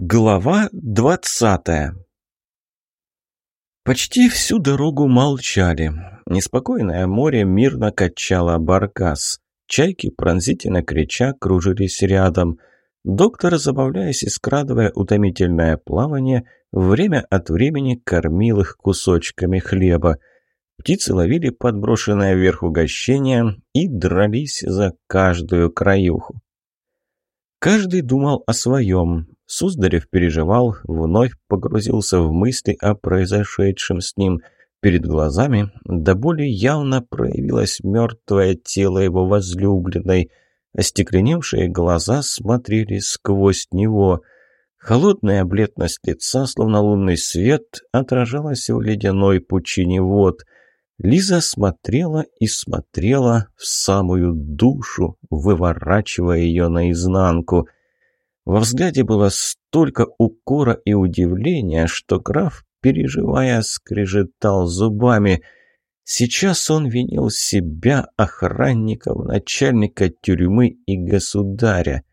Глава двадцатая Почти всю дорогу молчали. Неспокойное море мирно качало баркас. Чайки, пронзительно крича, кружились рядом. Доктор, забавляясь и скрадывая утомительное плавание, время от времени кормил их кусочками хлеба. Птицы ловили подброшенное вверх угощение и дрались за каждую краюху. Каждый думал о своем. Суздарев переживал, вновь погрузился в мысли о произошедшем с ним. Перед глазами до боли явно проявилось мертвое тело его возлюбленной. Остекленевшие глаза смотрели сквозь него. Холодная бледность лица, словно лунный свет, отражалась в ледяной пучине вод — Лиза смотрела и смотрела в самую душу, выворачивая ее наизнанку. Во взгляде было столько укора и удивления, что граф, переживая, скрежетал зубами. Сейчас он винил себя, охранников, начальника тюрьмы и государя.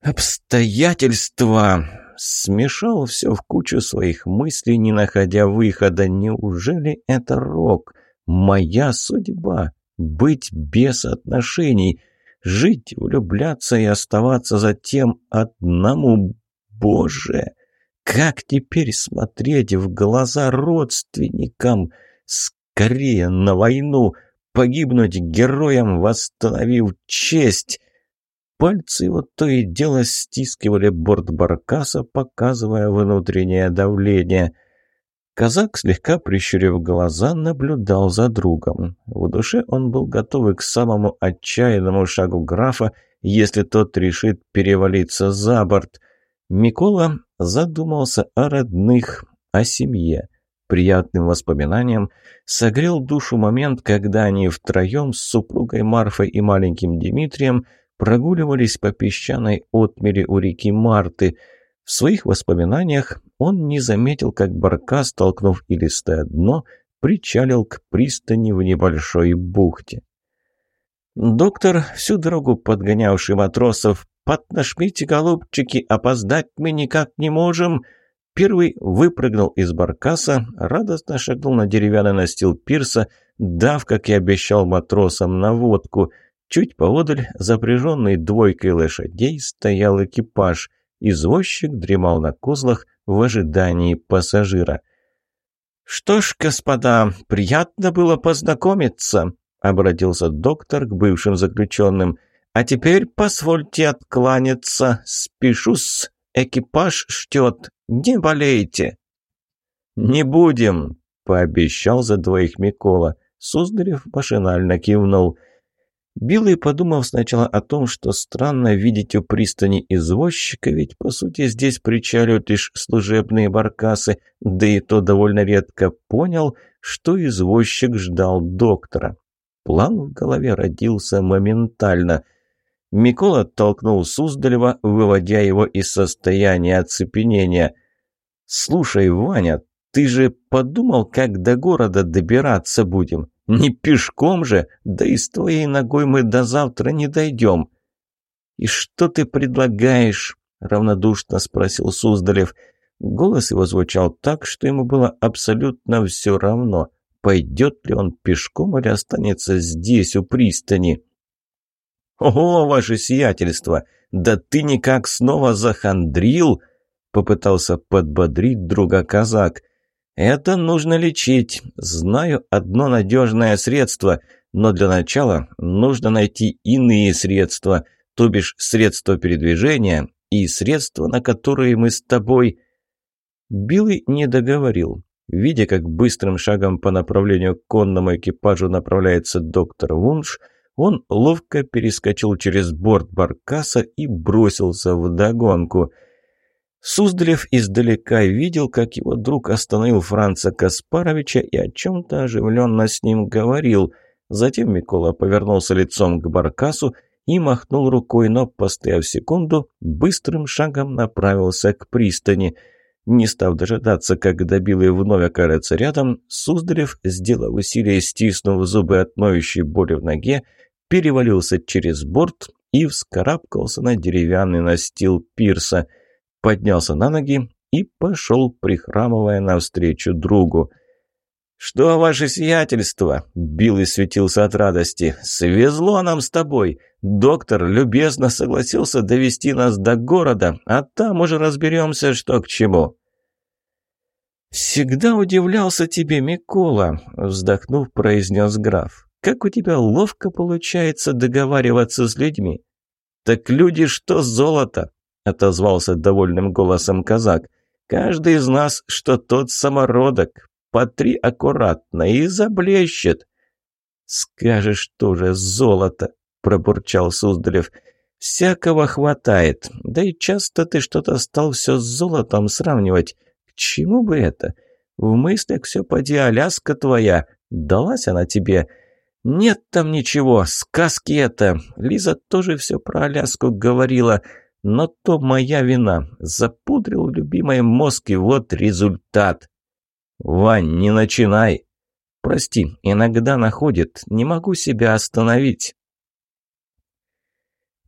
«Обстоятельства!» смешал все в кучу своих мыслей, не находя выхода. Неужели это рок? Моя судьба? Быть без отношений? Жить, влюбляться и оставаться затем одному? Боже! Как теперь смотреть в глаза родственникам? Скорее на войну! Погибнуть героем, восстановив честь! Пальцы его то и дело стискивали борт баркаса, показывая внутреннее давление. Казак, слегка прищурив глаза, наблюдал за другом. В душе он был готов к самому отчаянному шагу графа, если тот решит перевалиться за борт. Микола задумался о родных, о семье. Приятным воспоминанием согрел душу момент, когда они втроем с супругой Марфой и маленьким Дмитрием – прогуливались по песчаной отмели у реки Марты. В своих воспоминаниях он не заметил, как барка, столкнув илистое дно, причалил к пристани в небольшой бухте. Доктор, всю дорогу подгонявший матросов, «Поднажмите, голубчики, опоздать мы никак не можем!» Первый выпрыгнул из баркаса, радостно шагнул на деревянный настил пирса, дав, как и обещал матросам, на водку – Чуть поодаль, запряженный двойкой лошадей, стоял экипаж. Извозчик дремал на козлах в ожидании пассажира. «Что ж, господа, приятно было познакомиться», — обратился доктор к бывшим заключенным. «А теперь позвольте откланяться. Спешу-с. Экипаж ждет. Не болейте». «Не будем», — пообещал за двоих Микола. Суздарев машинально кивнул. Билый, подумав сначала о том, что странно видеть у пристани извозчика, ведь, по сути, здесь причаливают лишь служебные баркасы, да и то довольно редко понял, что извозчик ждал доктора. План в голове родился моментально. Микола толкнул Суздалева, выводя его из состояния оцепенения. «Слушай, Ваня, ты же подумал, как до города добираться будем?» Не пешком же, да и с твоей ногой мы до завтра не дойдем. И что ты предлагаешь? Равнодушно спросил Суздалев. Голос его звучал так, что ему было абсолютно все равно, пойдет ли он пешком или останется здесь, у пристани. «Ого, ваше сиятельство! Да ты никак снова захандрил!» Попытался подбодрить друга казак – это нужно лечить. Знаю одно надежное средство, но для начала нужно найти иные средства, то бишь средства передвижения и средства, на которые мы с тобой...» Билый не договорил. Видя, как быстрым шагом по направлению к конному экипажу направляется доктор Вунш, он ловко перескочил через борт баркаса и бросился в догонку – Суздалев издалека видел, как его друг остановил Франца Каспаровича и о чем-то оживленно с ним говорил. Затем Микола повернулся лицом к баркасу и махнул рукой, но, постояв секунду, быстрым шагом направился к пристани. Не став дожидаться, как добилый вновь окажется рядом, Суздалев, сделав усилие, стиснув зубы от ноющей боли в ноге, перевалился через борт и вскарабкался на деревянный настил пирса – поднялся на ноги и пошел, прихрамывая навстречу другу. «Что, ваше сиятельство?» – Билл светился от радости. «Свезло нам с тобой. Доктор любезно согласился довести нас до города, а там уже разберемся, что к чему». «Всегда удивлялся тебе, Микола», – вздохнув, произнес граф. «Как у тебя ловко получается договариваться с людьми». «Так люди что золото?» – отозвался довольным голосом казак. «Каждый из нас, что тот самородок. По три аккуратно и заблещет». «Скажешь тоже золото», – пробурчал Суздалев. «Всякого хватает. Да и часто ты что-то стал все с золотом сравнивать. К чему бы это? В мыслях все поди Аляска твоя. Далась она тебе. Нет там ничего, сказки это. Лиза тоже все про Аляску говорила. Но то моя вина. Запудрил любимый мозг, и вот результат. Вань, не начинай. Прости, иногда находит. Не могу себя остановить.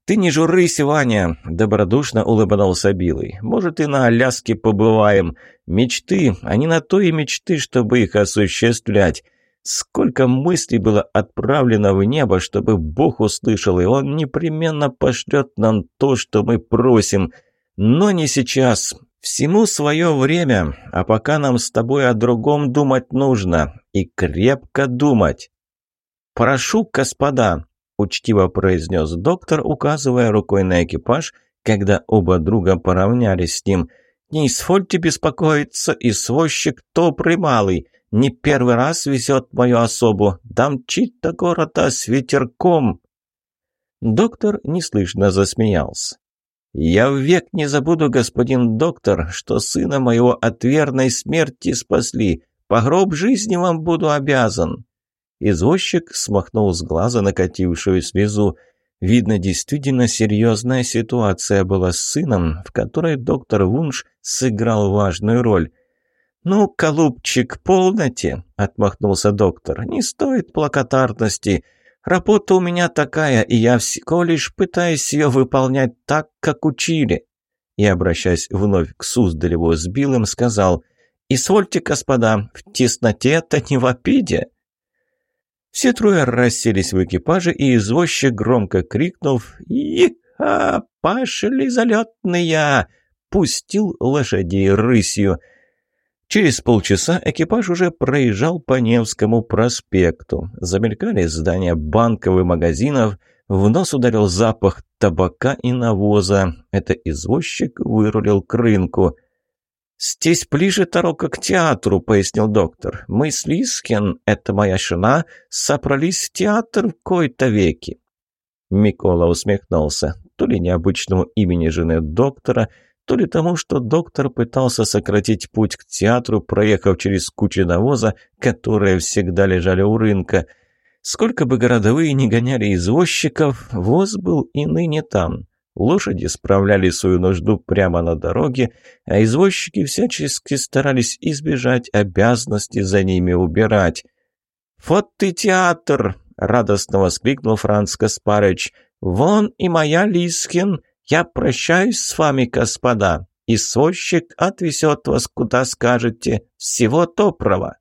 «Ты не журись, Ваня!» – добродушно улыбнулся Билый. «Может, и на Аляске побываем. Мечты, они на то и мечты, чтобы их осуществлять. Сколько мыслей было отправлено в небо, чтобы Бог услышал, и Он непременно пошлет нам то, что мы просим. Но не сейчас. Всему свое время, а пока нам с тобой о другом думать нужно. И крепко думать. Прошу, господа!» – учтиво произнес доктор, указывая рукой на экипаж, когда оба друга поравнялись с ним. «Не извольте беспокоиться, извозчик добрый малый, не первый раз везет мою особу, дамчит до города с ветерком». Доктор неслышно засмеялся. «Я век не забуду, господин доктор, что сына моего от верной смерти спасли. По гроб жизни вам буду обязан». Извозчик смахнул с глаза накатившую слезу. Видно, действительно серьезная ситуация была с сыном, в которой доктор Вунш сыграл важную роль. «Ну, голубчик, полноте!» — отмахнулся доктор. «Не стоит плакатарности. Работа у меня такая, и я всего лишь пытаюсь ее выполнять так, как учили». И, обращаясь вновь к Суздалеву с Билым, сказал «Извольте, господа, в тесноте-то не в обиде». Все трое расселись в экипаже, и извозчик, громко крикнув «Иха! Пошли залетные!» пустил лошадей рысью. Через полчаса экипаж уже проезжал по Невскому проспекту. Замелькали здания банков и магазинов, в нос ударил запах табака и навоза. Это извозчик вырулил к рынку – «Здесь ближе дорога к театру», — пояснил доктор. «Мы с Лискин, это моя жена, собрались в театр в кои-то веки». Микола усмехнулся. То ли необычному имени жены доктора, то ли тому, что доктор пытался сократить путь к театру, проехав через кучи навоза, которые всегда лежали у рынка. Сколько бы городовые не гоняли извозчиков, воз был и ныне там. Лошади справляли свою нужду прямо на дороге, а извозчики всячески старались избежать обязанности за ними убирать. «Вот ты театр!» — радостно воскликнул Франц Каспарыч. «Вон и моя Лискин! Я прощаюсь с вами, господа! Извозчик отвезет вас, куда скажете. Всего доброго!»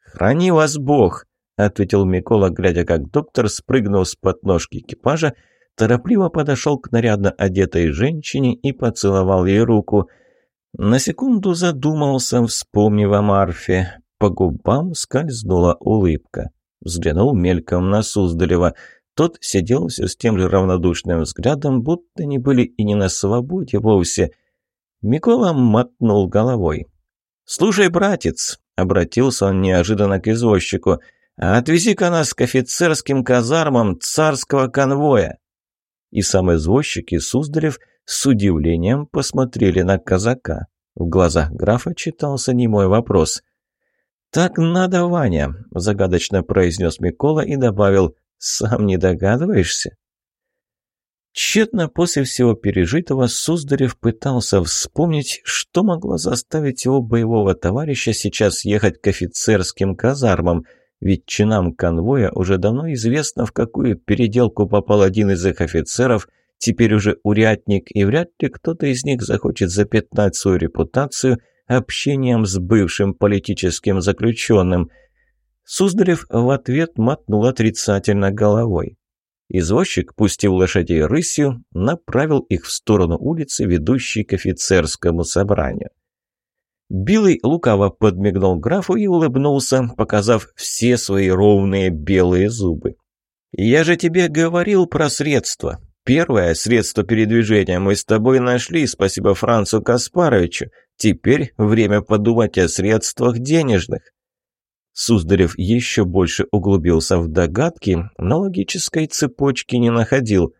«Храни вас Бог!» — ответил Микола, глядя, как доктор спрыгнул с подножки экипажа торопливо подошел к нарядно одетой женщине и поцеловал ей руку. На секунду задумался, вспомнив о Марфе. По губам скользнула улыбка. Взглянул мельком на Суздалева. Тот сидел все с тем же равнодушным взглядом, будто не были и не на свободе вовсе. Микола мотнул головой. «Слушай, братец», — обратился он неожиданно к извозчику, — «отвези-ка нас к офицерским казармам царского конвоя». И сам извозчик, и Суздалев с удивлением посмотрели на казака. В глазах графа читался немой вопрос. «Так надо, Ваня», – загадочно произнес Микола и добавил, «сам не догадываешься?» Тщетно после всего пережитого Суздарев пытался вспомнить, что могло заставить его боевого товарища сейчас ехать к офицерским казармам – ведь чинам конвоя уже давно известно, в какую переделку попал один из их офицеров, теперь уже урядник, и вряд ли кто-то из них захочет запятнать свою репутацию общением с бывшим политическим заключенным. Суздалев в ответ мотнул отрицательно головой. Извозчик, пустив лошадей рысью, направил их в сторону улицы, ведущей к офицерскому собранию. Билый лукаво подмигнул графу и улыбнулся, показав все свои ровные белые зубы. «Я же тебе говорил про средства. Первое средство передвижения мы с тобой нашли, спасибо Францу Каспаровичу. Теперь время подумать о средствах денежных». Суздарев еще больше углубился в догадки, но логической цепочки не находил.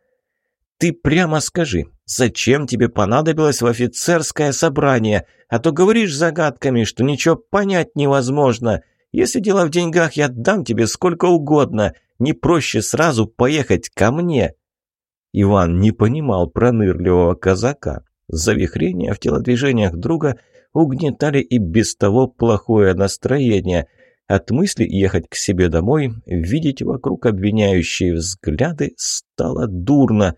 «Ты прямо скажи, зачем тебе понадобилось в офицерское собрание? А то говоришь загадками, что ничего понять невозможно. Если дело в деньгах, я дам тебе сколько угодно. Не проще сразу поехать ко мне». Иван не понимал пронырливого казака. Завихрения в телодвижениях друга угнетали и без того плохое настроение – от мысли ехать к себе домой, видеть вокруг обвиняющие взгляды, стало дурно.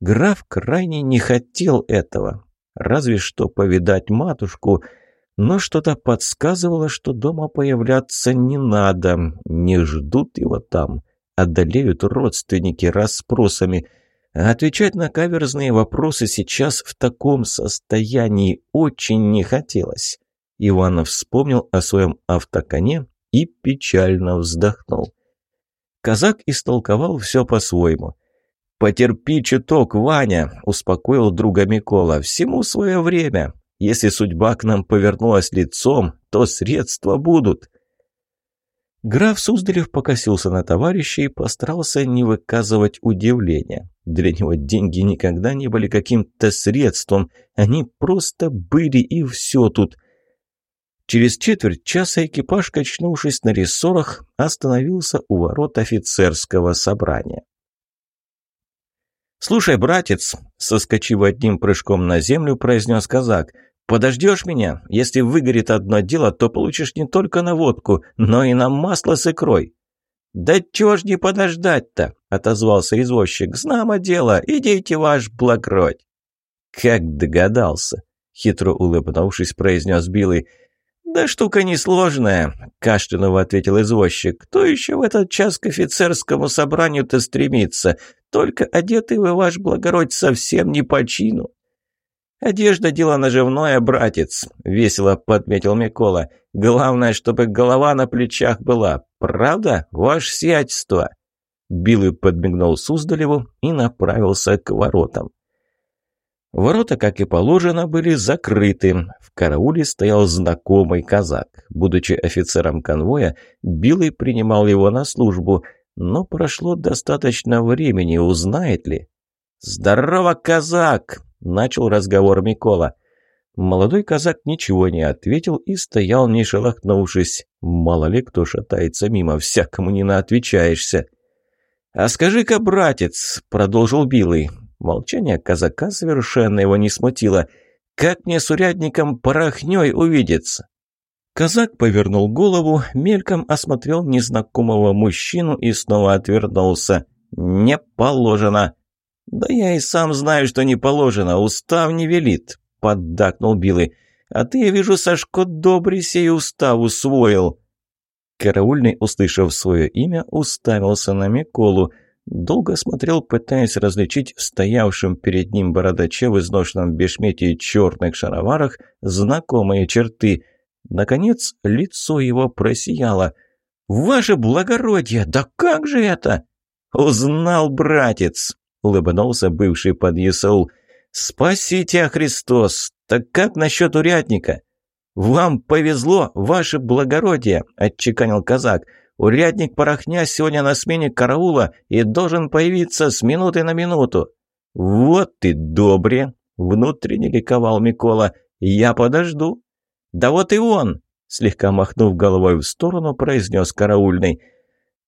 Граф крайне не хотел этого. Разве что повидать матушку, но что-то подсказывало, что дома появляться не надо, не ждут его там, одолеют родственники расспросами. А отвечать на каверзные вопросы сейчас в таком состоянии очень не хотелось. Иванов вспомнил о своем автоконе и печально вздохнул. Казак истолковал все по-своему. «Потерпи чуток, Ваня», — успокоил друга Микола. «Всему свое время. Если судьба к нам повернулась лицом, то средства будут». Граф Суздалев покосился на товарища и постарался не выказывать удивления. Для него деньги никогда не были каким-то средством, они просто были и все тут — Через четверть часа экипаж, качнувшись на рессорах, остановился у ворот офицерского собрания. «Слушай, братец», — соскочив одним прыжком на землю, произнес казак, «подождешь меня? Если выгорит одно дело, то получишь не только наводку, но и на масло с икрой». «Да чего ж не подождать-то?» — отозвался извозчик. «Знамо дело, идите ваш благродь». «Как догадался», — хитро улыбнувшись, произнес Билый. «Да штука несложная», – кашляново ответил извозчик. «Кто еще в этот час к офицерскому собранию-то стремится? Только одетый вы, ваш благородь, совсем не по чину». «Одежда – дело наживное, братец», – весело подметил Микола. «Главное, чтобы голова на плечах была. Правда, ваше сиятельство?» Билый подмигнул Суздалеву и направился к воротам. Ворота, как и положено, были закрыты. В карауле стоял знакомый казак. Будучи офицером конвоя, Билый принимал его на службу, но прошло достаточно времени, узнает ли. «Здорово, казак!» – начал разговор Микола. Молодой казак ничего не ответил и стоял, не шелохнувшись. Мало ли кто шатается мимо, всякому не наотвечаешься. «А скажи-ка, братец», — продолжил Билый, Молчание казака совершенно его не смутило. «Как мне с урядником порохней увидеться?» Казак повернул голову, мельком осмотрел незнакомого мужчину и снова отвернулся. «Не положено!» «Да я и сам знаю, что не положено, устав не велит», — поддакнул Билый. «А ты, я вижу, Сашко, добрый сей устав усвоил». Караульный, услышав свое имя, уставился на Миколу. Долго смотрел, пытаясь различить в стоявшем перед ним бородаче в изношенном бешмете и черных шароварах знакомые черты. Наконец, лицо его просияло. «Ваше благородие, да как же это?» «Узнал, братец!» — улыбнулся бывший подъясаул. «Спасите, Христос! Так как насчет урядника?» «Вам повезло, ваше благородие!» — отчеканил казак. Урядник Порохня сегодня на смене караула и должен появиться с минуты на минуту». «Вот ты добре!» — внутренне ликовал Микола. «Я подожду». «Да вот и он!» — слегка махнув головой в сторону, произнес караульный.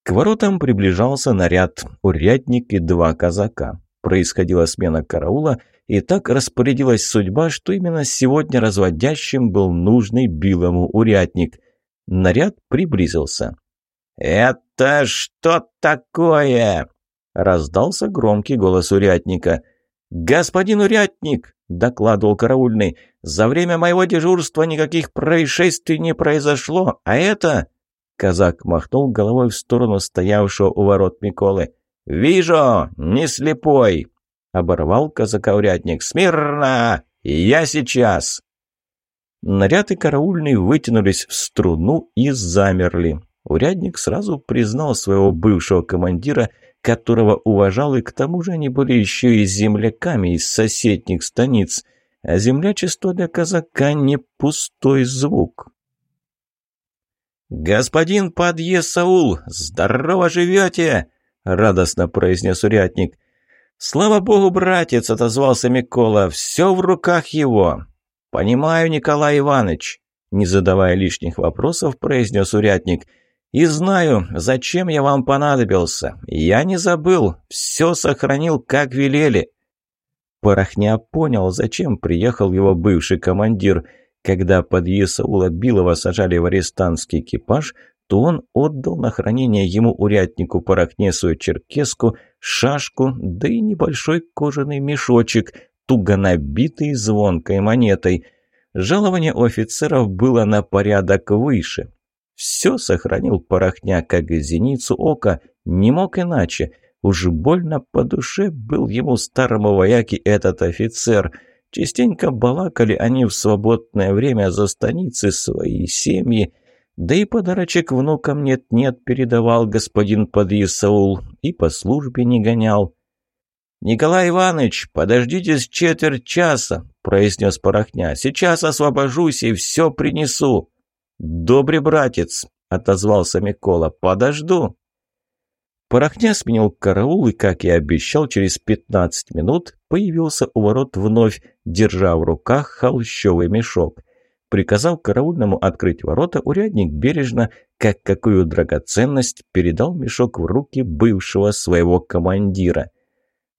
К воротам приближался наряд, урядник и два казака. Происходила смена караула, и так распорядилась судьба, что именно сегодня разводящим был нужный Билому урядник. Наряд приблизился. «Это что такое?» – раздался громкий голос урядника. «Господин урядник!» – докладывал караульный. «За время моего дежурства никаких происшествий не произошло, а это...» Казак махнул головой в сторону стоявшего у ворот Миколы. «Вижу! Не слепой!» — оборвал казака-урядник. «Смирно! Я сейчас!» Наряд и караульный вытянулись в струну и замерли. Урядник сразу признал своего бывшего командира, которого уважал, и к тому же они были еще и земляками из соседних станиц. А землячество для казака не пустой звук. «Господин Падье Саул, здорово живете!» — радостно произнес урядник. «Слава богу, братец!» — отозвался Микола. «Все в руках его!» «Понимаю, Николай Иванович!» Не задавая лишних вопросов, произнес урядник. «И знаю, зачем я вам понадобился. Я не забыл, все сохранил, как велели». Порохня понял, зачем приехал его бывший командир — когда под Исаула Билова сажали в арестантский экипаж, то он отдал на хранение ему уряднику Парахнесу черкеску, шашку, да и небольшой кожаный мешочек, туго набитый звонкой монетой. Жалование офицеров было на порядок выше. Все сохранил Порохня, как зеницу ока, не мог иначе. Уж больно по душе был ему старому вояке этот офицер – Частенько балакали они в свободное время за станицы свои семьи, да и подарочек внукам нет-нет передавал господин Подъясаул и по службе не гонял. «Николай Иванович, подождите с четверть часа», — произнес Порохня. «Сейчас освобожусь и все принесу». «Добрый братец», — отозвался Микола, — «подожду». Порохня сменил караул и, как и обещал, через 15 минут появился у ворот вновь, держа в руках холщовый мешок. Приказав караульному открыть ворота, урядник бережно, как какую драгоценность, передал мешок в руки бывшего своего командира.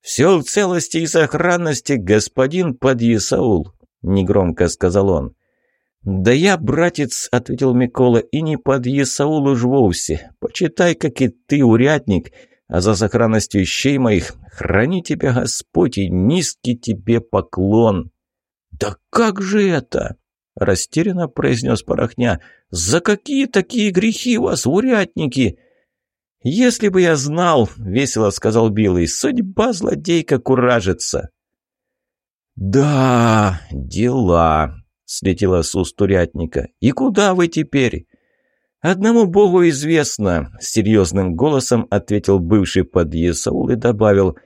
«Все в целости и сохранности, господин подъясаул», — негромко сказал он. «Да я, братец», — ответил Микола, — «и не под Есаул уж вовсе. Почитай, как и ты, урядник, а за сохранность вещей моих храни тебя Господь и низкий тебе поклон». «Да как же это?» — растерянно произнес Порохня. «За какие такие грехи вас, урядники?» «Если бы я знал», — весело сказал Билый, — «судьба злодейка куражится». «Да, дела», слетела с уст. «И куда вы теперь?» «Одному богу известно», — серьезным голосом ответил бывший подъесаул и добавил.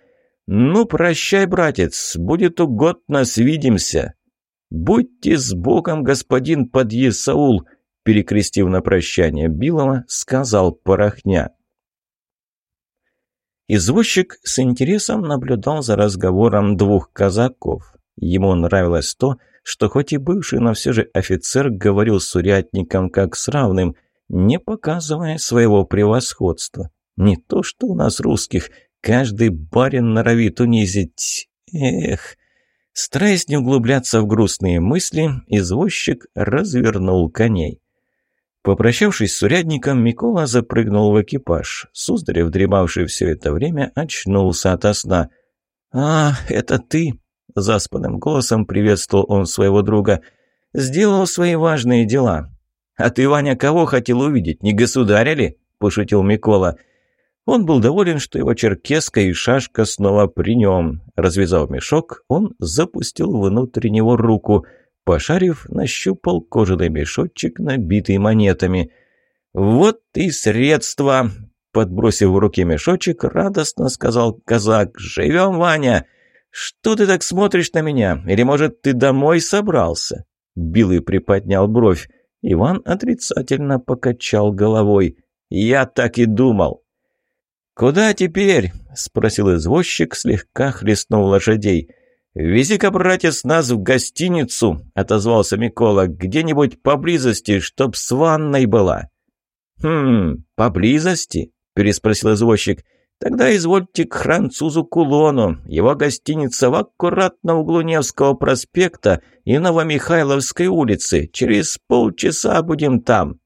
«Ну, прощай, братец, будет угодно, свидимся». «Будьте с Богом, господин подъесаул», — перекрестив на прощание Билова, сказал Порохня. Извозчик с интересом наблюдал за разговором двух казаков. Ему нравилось то, что хоть и бывший, но все же офицер говорил с урядником как с равным, не показывая своего превосходства. Не то, что у нас русских, каждый барин норовит унизить. Эх... Стараясь не углубляться в грустные мысли, извозчик развернул коней. Попрощавшись с урядником, Микола запрыгнул в экипаж. Суздалев, дремавший все это время, очнулся ото сна. «А, это ты!» Заспанным голосом приветствовал он своего друга. «Сделал свои важные дела». «А ты, Ваня, кого хотел увидеть? Не государя ли?» – пошутил Микола. Он был доволен, что его черкеска и шашка снова при нем. Развязав мешок, он запустил внутрь него руку. Пошарив, нащупал кожаный мешочек, набитый монетами. «Вот и средства!» Подбросив в руки мешочек, радостно сказал казак. «Живем, Ваня!» «Что ты так смотришь на меня? Или, может, ты домой собрался?» Билый приподнял бровь. Иван отрицательно покачал головой. «Я так и думал». «Куда теперь?» — спросил извозчик, слегка хлестнув лошадей. «Вези-ка, братец, нас в гостиницу», — отозвался Микола, — «где-нибудь поблизости, чтоб с ванной была». «Хм, поблизости?» — переспросил извозчик. Тогда извольте к французу Кулону. Его гостиница в аккуратно углу Невского проспекта и Новомихайловской улицы. Через полчаса будем там».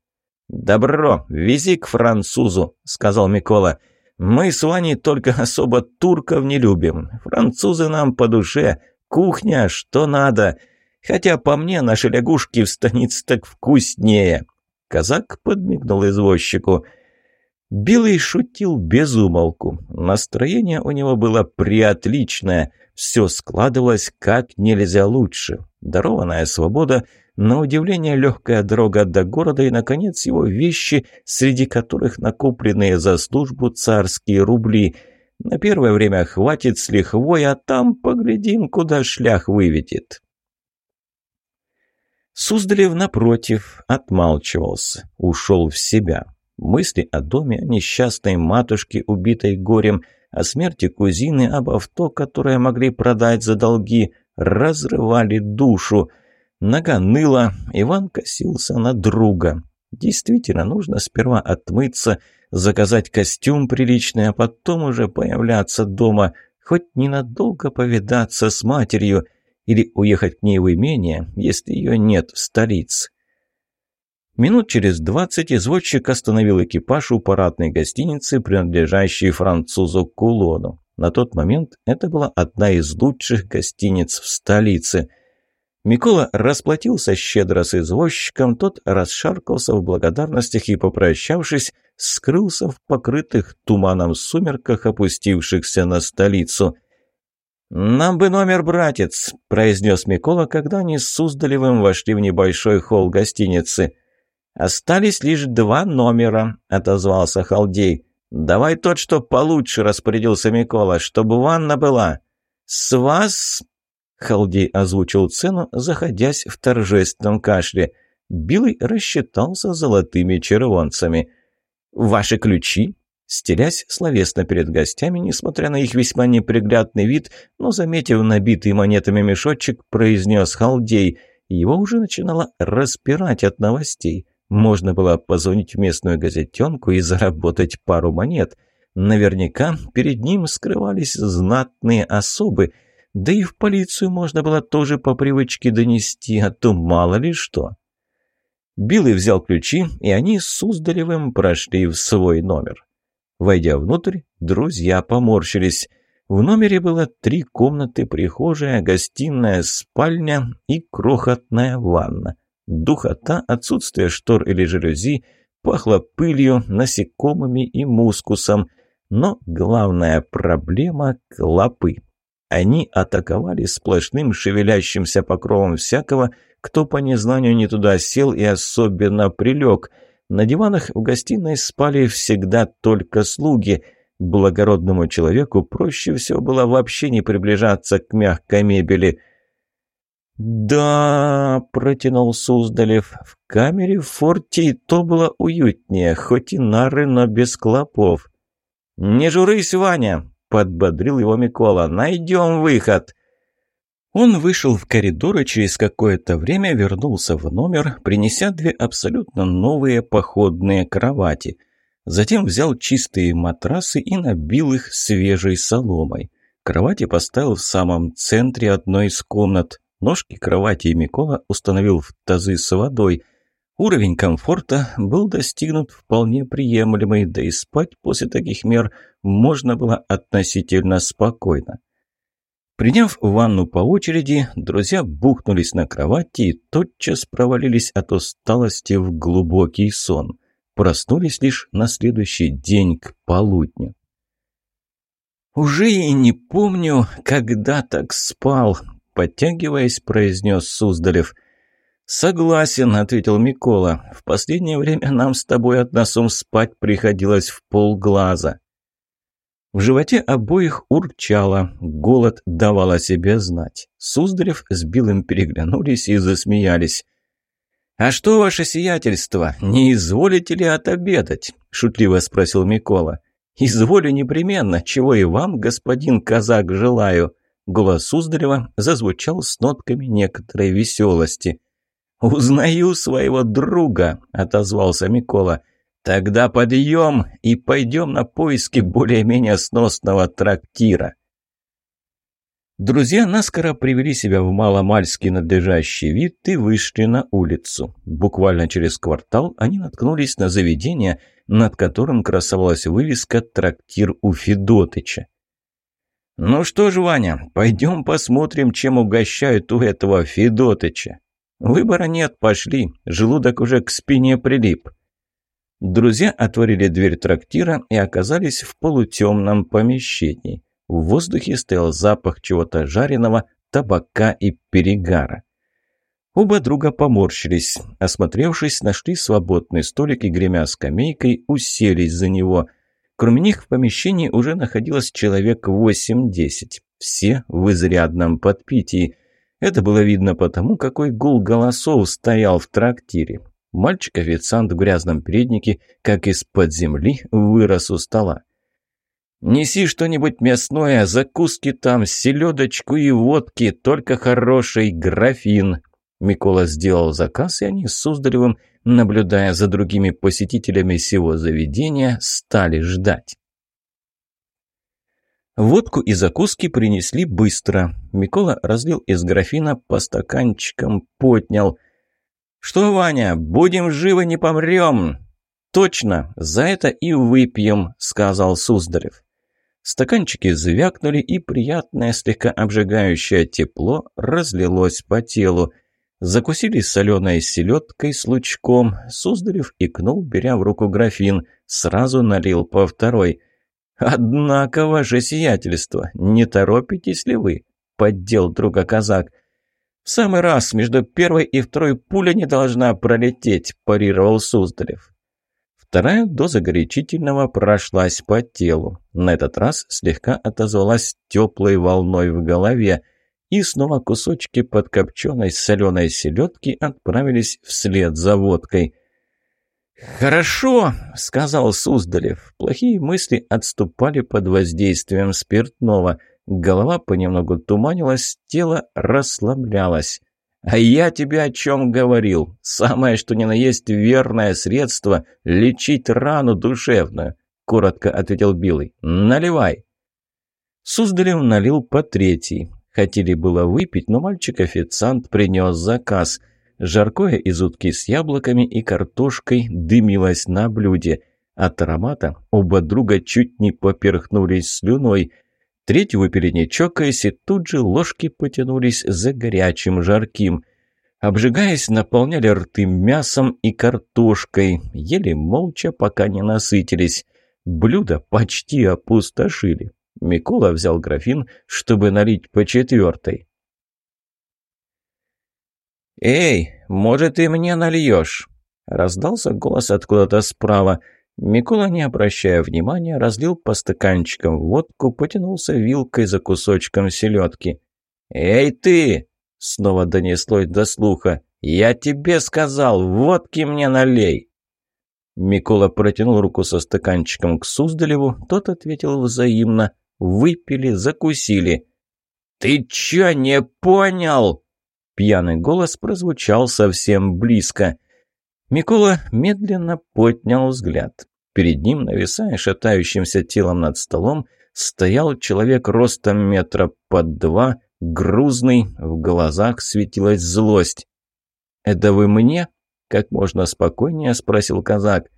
«Добро, вези к французу», — сказал Микола. Мы с Ваней только особо турков не любим. Французы нам по душе. Кухня, что надо. Хотя по мне наши лягушки в станице так вкуснее». Казак подмигнул извозчику. Билый шутил без умолку. Настроение у него было приотличное. Все складывалось как нельзя лучше. Дарованная свобода, на удивление легкая дорога до города и, наконец, его вещи, среди которых накопленные за службу царские рубли. На первое время хватит с лихвой, а там поглядим, куда шлях выведет. Суздалев, напротив, отмалчивался, ушел в себя. Мысли о доме, о несчастной матушке, убитой горем, о смерти кузины, об авто, которое могли продать за долги, разрывали душу. Нога ныла, Иван косился на друга. Действительно, нужно сперва отмыться, заказать костюм приличный, а потом уже появляться дома, хоть ненадолго повидаться с матерью – или уехать к ней в имение, если ее нет в столице. Минут через двадцать извозчик остановил экипаж у парадной гостиницы, принадлежащей французу Кулону. На тот момент это была одна из лучших гостиниц в столице. Микола расплатился щедро с извозчиком, тот расшаркался в благодарностях и, попрощавшись, скрылся в покрытых туманом сумерках, опустившихся на столицу – «Нам бы номер, братец», – произнес Микола, когда они с Суздалевым вошли в небольшой холл гостиницы. «Остались лишь два номера», – отозвался Халдей. «Давай тот, что получше», – распорядился Микола, – «чтобы ванна была». «С вас...» – Халдей озвучил цену, заходясь в торжественном кашле. Билый рассчитался золотыми червонцами. «Ваши ключи?» Стелясь словесно перед гостями, несмотря на их весьма неприглядный вид, но, заметив набитый монетами мешочек, произнес халдей. Его уже начинало распирать от новостей. Можно было позвонить в местную газетенку и заработать пару монет. Наверняка перед ним скрывались знатные особы, да и в полицию можно было тоже по привычке донести, а то мало ли что. Билый взял ключи, и они с Суздалевым прошли в свой номер. Войдя внутрь, друзья поморщились. В номере было три комнаты, прихожая, гостиная, спальня и крохотная ванна. Духота, отсутствие штор или жалюзи, пахло пылью, насекомыми и мускусом. Но главная проблема – клопы. Они атаковали сплошным шевелящимся покровом всякого, кто по незнанию не туда сел и особенно прилег – на диванах в гостиной спали всегда только слуги. Благородному человеку проще всего было вообще не приближаться к мягкой мебели. «Да», — протянул Суздалев, — «в камере в форте то было уютнее, хоть и нары, но без клопов». «Не журись, Ваня», — подбодрил его Микола, — «найдем выход». Он вышел в коридор и через какое-то время вернулся в номер, принеся две абсолютно новые походные кровати. Затем взял чистые матрасы и набил их свежей соломой. Кровати поставил в самом центре одной из комнат. Ножки кровати Микола установил в тазы с водой. Уровень комфорта был достигнут вполне приемлемый, да и спать после таких мер можно было относительно спокойно. Приняв ванну по очереди, друзья бухнулись на кровати и тотчас провалились от усталости в глубокий сон. Проснулись лишь на следующий день к полудню. «Уже и не помню, когда так спал», — подтягиваясь, произнес Суздалев. «Согласен», — ответил Микола. «В последнее время нам с тобой от носом спать приходилось в полглаза». В животе обоих урчало, голод давал о себе знать. Суздарев с Билым переглянулись и засмеялись. «А что, ваше сиятельство, не изволите ли отобедать?» – шутливо спросил Микола. «Изволю непременно, чего и вам, господин казак, желаю». Голос Суздарева зазвучал с нотками некоторой веселости. «Узнаю своего друга», – отозвался Микола. «Тогда подъем и пойдем на поиски более-менее сносного трактира». Друзья наскоро привели себя в маломальский надлежащий вид и вышли на улицу. Буквально через квартал они наткнулись на заведение, над которым красовалась вывеска «Трактир у Федотыча». «Ну что ж, Ваня, пойдем посмотрим, чем угощают у этого Федотыча». «Выбора нет, пошли. Желудок уже к спине прилип». Друзья отворили дверь трактира и оказались в полутемном помещении. В воздухе стоял запах чего-то жареного, табака и перегара. Оба друга поморщились. Осмотревшись, нашли свободный столик и, гремя скамейкой, уселись за него. Кроме них в помещении уже находилось человек 8-10. Все в изрядном подпитии. Это было видно потому, какой гул голосов стоял в трактире. Мальчик-официант в грязном переднике, как из-под земли, вырос у стола. «Неси что-нибудь мясное, закуски там, селедочку и водки, только хороший графин». Микола сделал заказ, и они с Суздалевым, наблюдая за другими посетителями сего заведения, стали ждать. Водку и закуски принесли быстро. Микола разлил из графина по стаканчикам, поднял. «Что, Ваня, будем живы, не помрем!» «Точно, за это и выпьем», — сказал Суздалев. Стаканчики звякнули, и приятное, слегка обжигающее тепло разлилось по телу. Закусили соленой селедкой с лучком. Суздалев икнул, беря в руку графин. Сразу налил по второй. «Однако, ваше сиятельство, не торопитесь ли вы?» — поддел друга казак. «В самый раз между первой и второй пуля не должна пролететь», – парировал Суздалев. Вторая доза горячительного прошлась по телу. На этот раз слегка отозвалась теплой волной в голове. И снова кусочки подкопченной соленой селедки отправились вслед за водкой. «Хорошо», — сказал Суздалев. Плохие мысли отступали под воздействием спиртного. Голова понемногу туманилась, тело расслаблялось. «А я тебе о чем говорил? Самое, что ни на есть верное средство – лечить рану душевную», – коротко ответил Билый. «Наливай». Суздалев налил по третий. Хотели было выпить, но мальчик-официант принес заказ. Жаркое из утки с яблоками и картошкой дымилось на блюде. От аромата оба друга чуть не поперхнулись слюной – Третью выпили не чокаясь, и тут же ложки потянулись за горячим жарким. Обжигаясь, наполняли рты мясом и картошкой, ели молча, пока не насытились. Блюдо почти опустошили. Микола взял графин, чтобы налить по четвертой. «Эй, может, и мне нальешь?» Раздался голос откуда-то справа. Микола, не обращая внимания, разлил по стаканчикам водку, потянулся вилкой за кусочком селедки. «Эй ты!» — снова донеслось до слуха. «Я тебе сказал, водки мне налей!» Микола протянул руку со стаканчиком к Суздалеву, тот ответил взаимно. Выпили, закусили. «Ты чё не понял?» Пьяный голос прозвучал совсем близко. Микола медленно поднял взгляд. Перед ним, нависая шатающимся телом над столом, стоял человек ростом метра под два, грузный, в глазах светилась злость. «Это вы мне?» — как можно спокойнее спросил казак.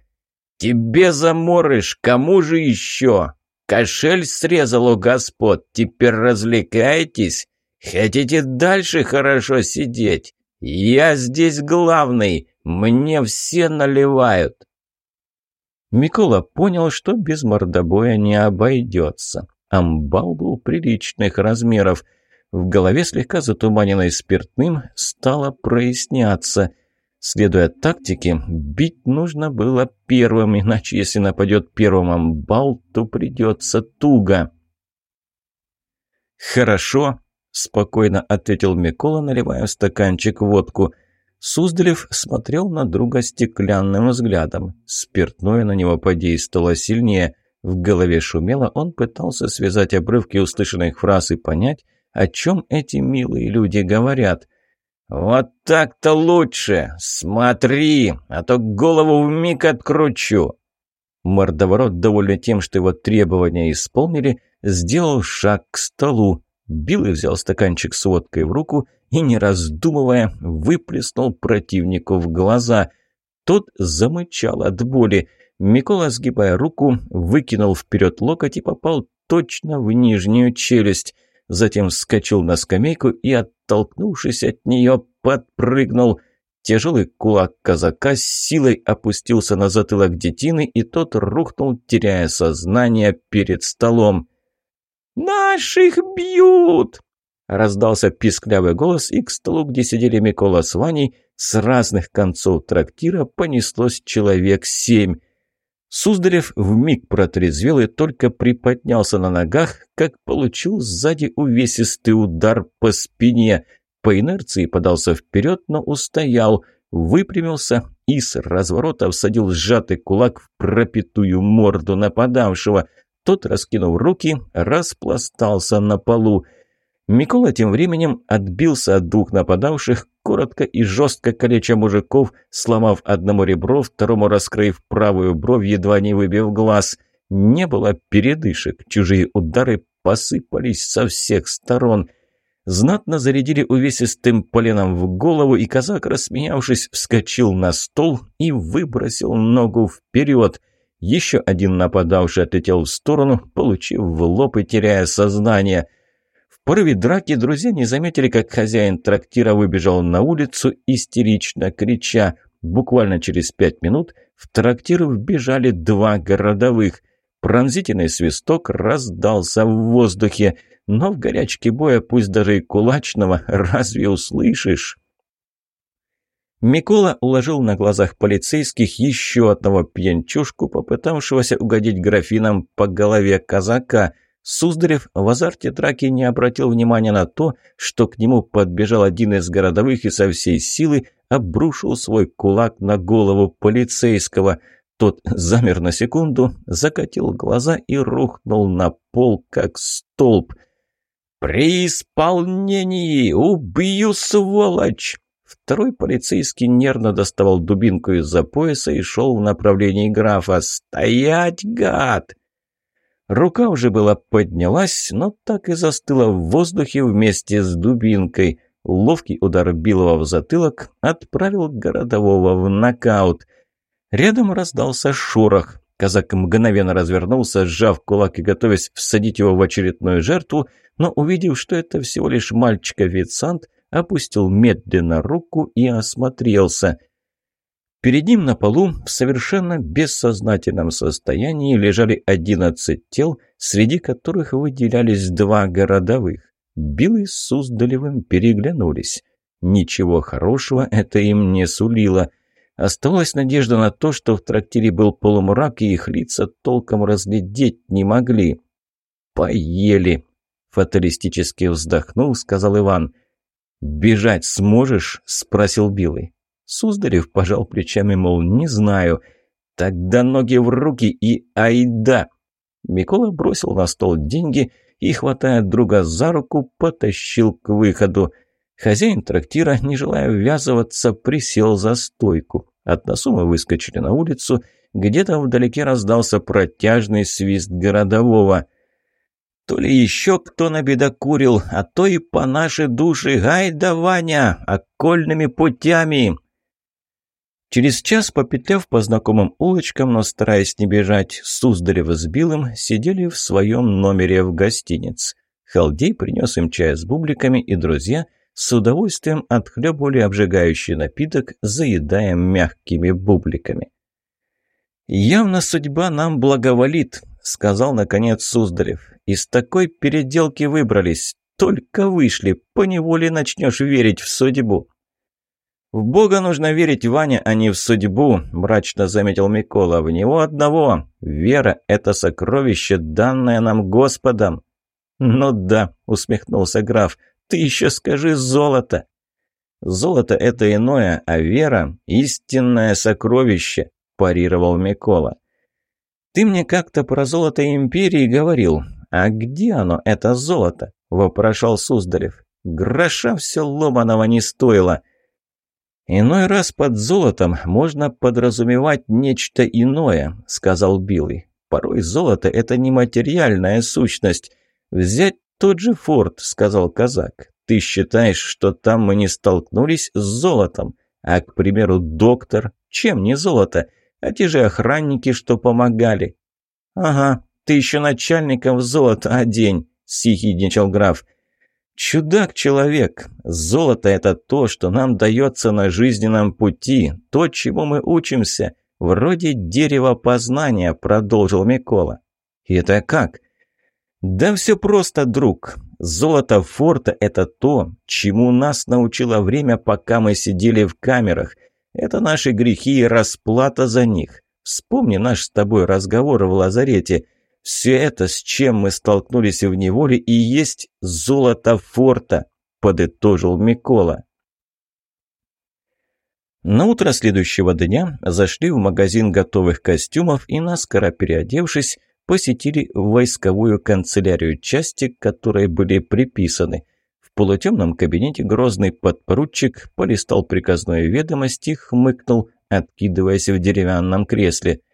«Тебе заморыш, кому же еще? Кошель срезал у господ, теперь развлекаетесь? Хотите дальше хорошо сидеть? Я здесь главный, мне все наливают!» Микола понял, что без мордобоя не обойдется. Амбал был приличных размеров. В голове, слегка затуманенной спиртным, стало проясняться. Следуя тактике, бить нужно было первым, иначе если нападет первым амбал, то придется туго. «Хорошо», – спокойно ответил Микола, наливая в стаканчик водку – Суздалев смотрел на друга стеклянным взглядом. Спиртное на него подействовало сильнее. В голове шумело, он пытался связать обрывки услышанных фраз и понять, о чем эти милые люди говорят. «Вот так-то лучше! Смотри, а то голову вмиг откручу!» Мордоворот, довольный тем, что его требования исполнили, сделал шаг к столу. Билый взял стаканчик с водкой в руку и, не раздумывая, выплеснул противнику в глаза. Тот замычал от боли. Микола, сгибая руку, выкинул вперед локоть и попал точно в нижнюю челюсть. Затем вскочил на скамейку и, оттолкнувшись от нее, подпрыгнул. Тяжелый кулак казака с силой опустился на затылок детины, и тот рухнул, теряя сознание перед столом. «Наших бьют!» Раздался писклявый голос, и к столу, где сидели Микола с Ваней, с разных концов трактира понеслось человек семь. Суздалев вмиг протрезвел и только приподнялся на ногах, как получил сзади увесистый удар по спине. По инерции подался вперед, но устоял, выпрямился и с разворота всадил сжатый кулак в пропитую морду нападавшего – тот, раскинув руки, распластался на полу. Микола тем временем отбился от двух нападавших, коротко и жестко калеча мужиков, сломав одному ребро, второму раскрыв правую бровь, едва не выбив глаз. Не было передышек, чужие удары посыпались со всех сторон. Знатно зарядили увесистым поленом в голову, и казак, рассмеявшись, вскочил на стол и выбросил ногу вперед – еще один нападавший отлетел в сторону, получив в лоб и теряя сознание. Порыве драки друзья не заметили, как хозяин трактира выбежал на улицу, истерично крича. Буквально через пять минут в трактир вбежали два городовых. Пронзительный свисток раздался в воздухе, но в горячке боя, пусть даже и кулачного, разве услышишь? Микола уложил на глазах полицейских еще одного пьянчушку, попытавшегося угодить графином по голове казака. Суздарев в азарте драки не обратил внимания на то, что к нему подбежал один из городовых и со всей силы обрушил свой кулак на голову полицейского. Тот замер на секунду, закатил глаза и рухнул на пол, как столб. «При исполнении! Убью, сволочь!» Второй полицейский нервно доставал дубинку из-за пояса и шел в направлении графа. «Стоять, гад!» Рука уже была поднялась, но так и застыла в воздухе вместе с дубинкой. Ловкий удар Билова в затылок отправил городового в нокаут. Рядом раздался шорох. Казак мгновенно развернулся, сжав кулак и готовясь всадить его в очередную жертву, но увидев, что это всего лишь мальчик-официант, опустил медленно руку и осмотрелся. Перед ним на полу в совершенно бессознательном состоянии лежали одиннадцать тел, среди которых выделялись два городовых. Билый с Суздалевым переглянулись. Ничего хорошего это им не сулило. Оставалась надежда на то, что в трактире был полумрак, и их лица толком разглядеть не могли. «Поели!» — фаталистически вздохнул, сказал Иван. «Бежать сможешь?» – спросил Билый. Суздарев пожал плечами, мол, не знаю. «Тогда ноги в руки и айда!» Микола бросил на стол деньги и, хватая друга за руку, потащил к выходу. Хозяин трактира, не желая ввязываться, присел за стойку. Односумы выскочили на улицу. Где-то вдалеке раздался протяжный свист городового. То ли еще кто набедокурил, а то и по нашей душе. Гайда, Ваня, окольными путями!» Через час, попетляв по знакомым улочкам, но стараясь не бежать, Суздарев с Билым сидели в своем номере в гостиниц. Халдей принес им чай с бубликами, и друзья с удовольствием отхлебывали обжигающий напиток, заедая мягкими бубликами. «Явно судьба нам благоволит», — сказал наконец Суздарев. Из такой переделки выбрались. Только вышли, поневоле начнешь верить в судьбу». «В Бога нужно верить, Ваня, а не в судьбу», – мрачно заметил Микола. «В него одного. Вера – это сокровище, данное нам Господом». «Ну да», – усмехнулся граф, – «ты еще скажи золото». «Золото – это иное, а вера – истинное сокровище», – парировал Микола. «Ты мне как-то про золото империи говорил. «А где оно, это золото?» – вопрошал Суздарев. «Гроша все ломаного не стоило». «Иной раз под золотом можно подразумевать нечто иное», – сказал Билый. «Порой золото – это не материальная сущность. Взять «Тот же форт», — сказал казак. «Ты считаешь, что там мы не столкнулись с золотом? А, к примеру, доктор? Чем не золото? А те же охранники, что помогали?» «Ага, ты еще начальником в золото одень», — съехидничал граф. «Чудак-человек! Золото — это то, что нам дается на жизненном пути, то, чему мы учимся, вроде дерева познания», — продолжил Микола. «И это как?» «Да все просто, друг. Золото форта — это то, чему нас научило время, пока мы сидели в камерах. Это наши грехи и расплата за них. Вспомни наш с тобой разговор в лазарете. Все это, с чем мы столкнулись в неволе, и есть золото форта», – подытожил Микола. На утро следующего дня зашли в магазин готовых костюмов и, наскоро переодевшись, посетили войсковую канцелярию части, к которой были приписаны. В полутемном кабинете грозный подпоручик полистал приказную ведомость и хмыкнул, откидываясь в деревянном кресле –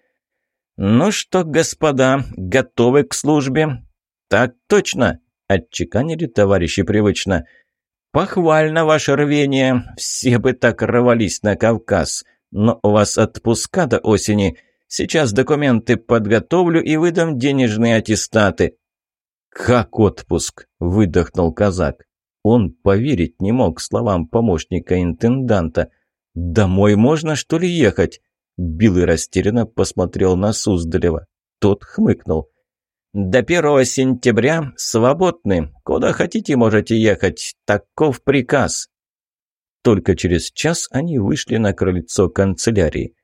«Ну что, господа, готовы к службе?» «Так точно!» – отчеканили товарищи привычно. «Похвально ваше рвение. Все бы так рвались на Кавказ. Но у вас отпуска до осени. Сейчас документы подготовлю и выдам денежные аттестаты». «Как отпуск?» – выдохнул казак. Он поверить не мог словам помощника интенданта. «Домой можно, что ли, ехать?» Билый растерянно посмотрел на Суздалева. Тот хмыкнул. «До первого сентября свободны. Куда хотите, можете ехать. Таков приказ». Только через час они вышли на крыльцо канцелярии.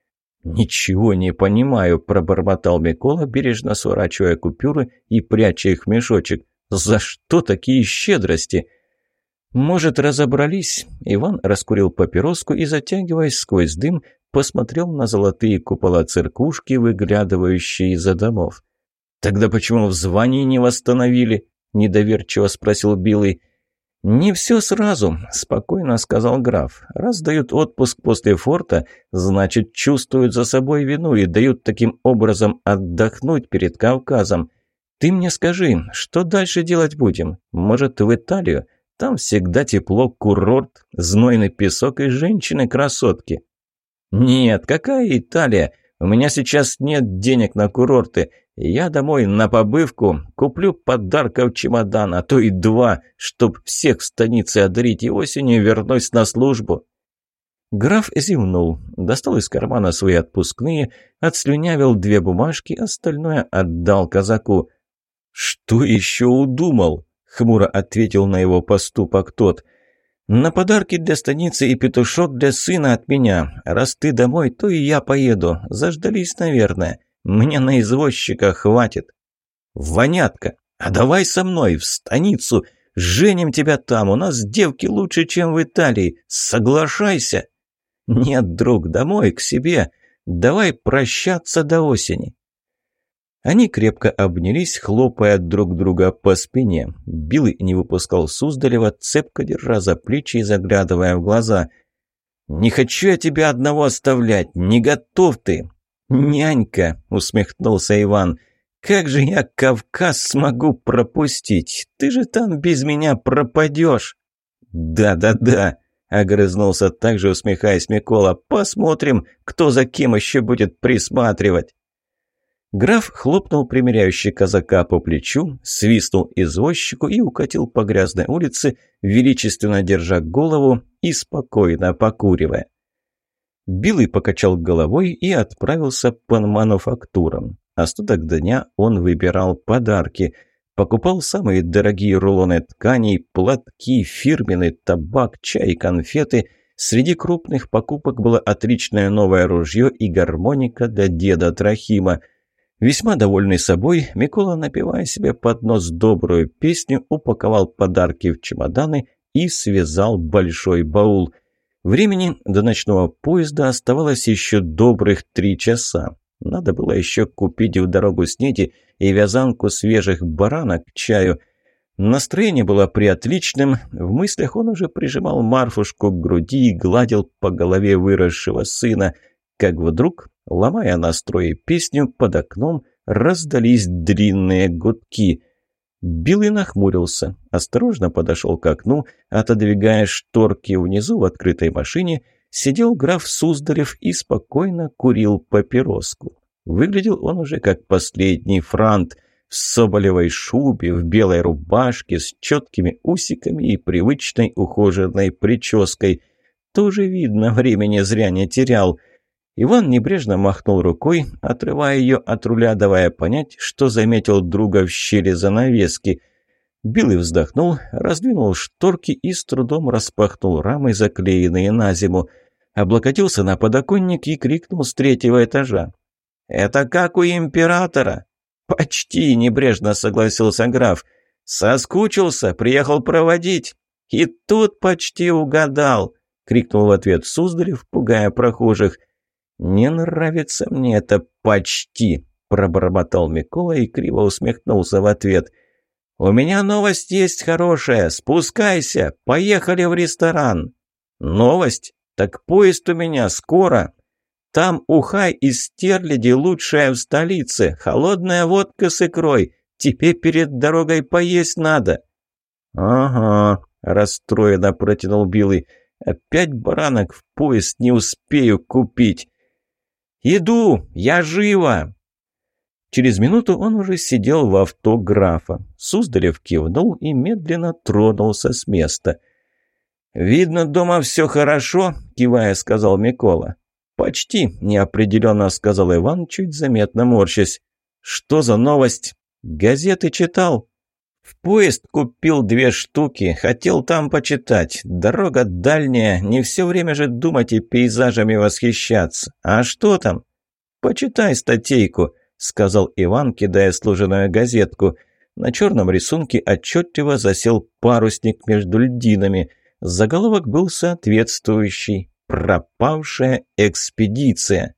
«Ничего не понимаю», – пробормотал Микола, бережно сворачивая купюры и пряча их в мешочек. «За что такие щедрости?» «Может, разобрались?» Иван раскурил папироску и, затягиваясь сквозь дым, посмотрел на золотые купола церквушки, выглядывающие из-за домов. «Тогда почему в звании не восстановили?» – недоверчиво спросил Билый. «Не все сразу», – спокойно сказал граф. «Раз дают отпуск после форта, значит, чувствуют за собой вину и дают таким образом отдохнуть перед Кавказом. Ты мне скажи, что дальше делать будем? Может, в Италию? Там всегда тепло, курорт, знойный песок и женщины-красотки». «Нет, какая Италия? У меня сейчас нет денег на курорты. Я домой на побывку куплю подарков чемодан, а то и два, чтоб всех в станице одарить, и осенью вернусь на службу». Граф зевнул, достал из кармана свои отпускные, отслюнявил две бумажки, остальное отдал казаку. «Что еще удумал?» — хмуро ответил на его поступок тот — «На подарки для станицы и петушок для сына от меня. Раз ты домой, то и я поеду. Заждались, наверное. Мне на извозчика хватит». «Вонятка, а давай со мной в станицу. Женим тебя там. У нас девки лучше, чем в Италии. Соглашайся». «Нет, друг, домой, к себе. Давай прощаться до осени». Они крепко обнялись, хлопая друг друга по спине. Билый не выпускал Суздалева, цепко держа за плечи и заглядывая в глаза. «Не хочу я тебя одного оставлять, не готов ты!» «Нянька!» — усмехнулся Иван. «Как же я Кавказ смогу пропустить? Ты же там без меня пропадешь!» «Да-да-да!» — огрызнулся также, усмехаясь Микола. «Посмотрим, кто за кем еще будет присматривать!» Граф хлопнул примеряющий казака по плечу, свистнул извозчику и укатил по грязной улице, величественно держа голову и спокойно покуривая. Билый покачал головой и отправился по мануфактурам. Остаток дня он выбирал подарки. Покупал самые дорогие рулоны тканей, платки, фирменный табак, чай, конфеты. Среди крупных покупок было отличное новое ружье и гармоника для деда Трахима – Весьма довольный собой, Микола, напевая себе под нос добрую песню, упаковал подарки в чемоданы и связал большой баул. Времени до ночного поезда оставалось еще добрых три часа. Надо было еще купить в дорогу снеди и вязанку свежих баранок к чаю. Настроение было приотличным, в мыслях он уже прижимал Марфушку к груди и гладил по голове выросшего сына, как вдруг Ломая настрой песню, под окном раздались длинные гудки. Билый нахмурился, осторожно подошел к окну, отодвигая шторки внизу в открытой машине, сидел граф Суздарев и спокойно курил папироску. Выглядел он уже как последний франт, в соболевой шубе, в белой рубашке, с четкими усиками и привычной ухоженной прической. Тоже видно, времени зря не терял – Иван небрежно махнул рукой, отрывая ее от руля, давая понять, что заметил друга в щели занавески. Билый вздохнул, раздвинул шторки и с трудом распахнул рамы, заклеенные на зиму. Облокотился на подоконник и крикнул с третьего этажа. «Это как у императора!» «Почти!» – небрежно согласился граф. «Соскучился, приехал проводить. И тут почти угадал!» – крикнул в ответ Суздарев, пугая прохожих – «Не нравится мне это почти», – пробормотал Микола и криво усмехнулся в ответ. «У меня новость есть хорошая. Спускайся. Поехали в ресторан». «Новость? Так поезд у меня скоро. Там ухай из стерляди лучшая в столице. Холодная водка с икрой. Тебе перед дорогой поесть надо». «Ага», – расстроенно протянул Билый. «Опять баранок в поезд не успею купить». «Иду! Я живо!» Через минуту он уже сидел в авто графа. Суздалев кивнул и медленно тронулся с места. «Видно, дома все хорошо», — кивая, сказал Микола. «Почти», — неопределенно сказал Иван, чуть заметно морщась. «Что за новость? Газеты читал?» «В поезд купил две штуки, хотел там почитать. Дорога дальняя, не все время же думать и пейзажами восхищаться. А что там?» «Почитай статейку», — сказал Иван, кидая служенную газетку. На черном рисунке отчетливо засел парусник между льдинами. Заголовок был соответствующий «Пропавшая экспедиция».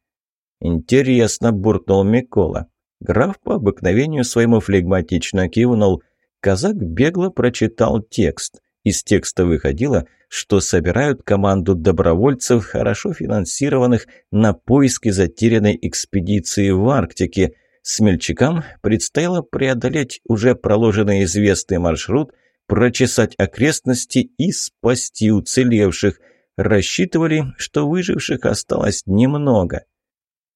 «Интересно», — буркнул Микола. Граф по обыкновению своему флегматично кивнул — Казак бегло прочитал текст. Из текста выходило, что собирают команду добровольцев, хорошо финансированных на поиски затерянной экспедиции в Арктике. Смельчакам предстояло преодолеть уже проложенный известный маршрут, прочесать окрестности и спасти уцелевших. Рассчитывали, что выживших осталось немного.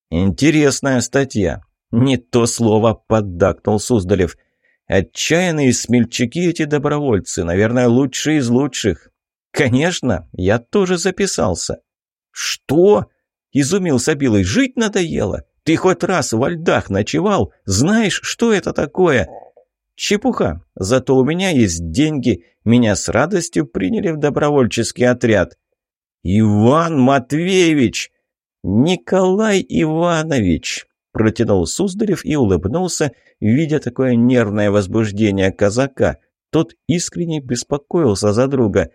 «Интересная статья». «Не то слово», — поддакнул Суздалев – Отчаянные смельчаки эти добровольцы, наверное, лучшие из лучших. Конечно, я тоже записался. Что? Изумился Билый. Жить надоело. Ты хоть раз во льдах ночевал? Знаешь, что это такое? Чепуха. Зато у меня есть деньги. Меня с радостью приняли в добровольческий отряд. Иван Матвеевич! Николай Иванович! Протянул Суздарев и улыбнулся, видя такое нервное возбуждение казака. Тот искренне беспокоился за друга.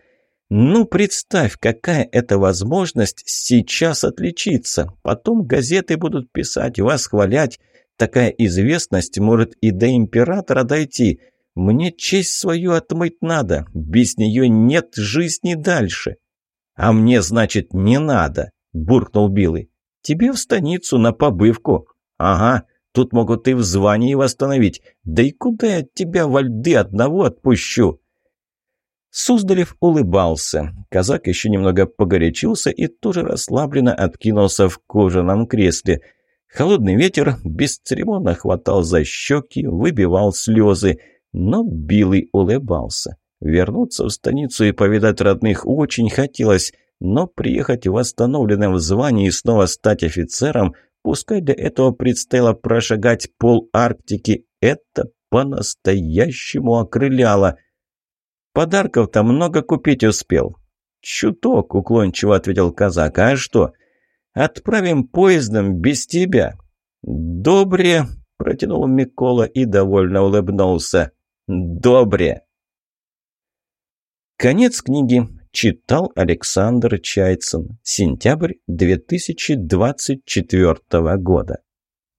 «Ну, представь, какая это возможность сейчас отличиться. Потом газеты будут писать, восхвалять. Такая известность может и до императора дойти. Мне честь свою отмыть надо. Без нее нет жизни дальше». «А мне, значит, не надо», – буркнул Билый. «Тебе в станицу на побывку». «Ага, тут могут и в звании восстановить. Да и куда я тебя во льды одного отпущу?» Суздалев улыбался. Казак еще немного погорячился и тоже расслабленно откинулся в кожаном кресле. Холодный ветер бесцеремонно хватал за щеки, выбивал слезы, но Билый улыбался. Вернуться в станицу и повидать родных очень хотелось, но приехать в звании и снова стать офицером Пускай для этого предстояло прошагать пол Арктики, это по-настоящему окрыляло. Подарков-то много купить успел. «Чуток», — уклончиво ответил казак. «А что? Отправим поездом без тебя». «Добре», — протянул Микола и довольно улыбнулся. «Добре». Конец книги. Читал Александр Чайцин. Сентябрь 2024 года.